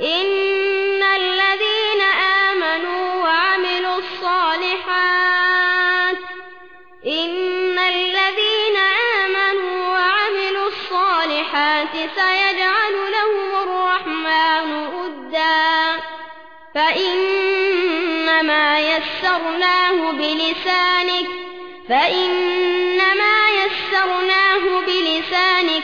إن الذين آمنوا وعملوا الصالحات إن الذين آمنوا وعملوا الصالحات سيجعل لهم الرحمن أدا فإنما يسرناه بلسانك فإنما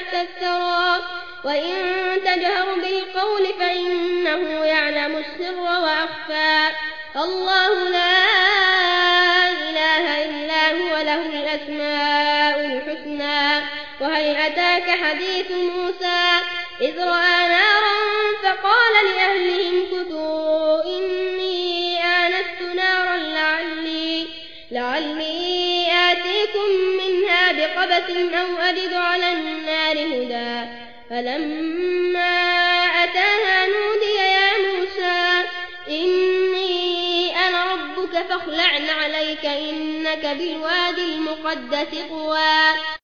تحت الثرى وإن تجهر بالقول فإنه يعلم السر وأخفى. الله لا إله إلا هو له الأسماء الحسنى. وهل أتاك حديث موسى؟ إذ رأى نارا فقال لأهلهم كتوا إني آنست نارا لعلي, لعلي بقبس أو أجد على النار هدى. فلما أتاها نودي يا موسى إني أنا ربك فاخلعن عليك إنك بالوادي المقدس طوى.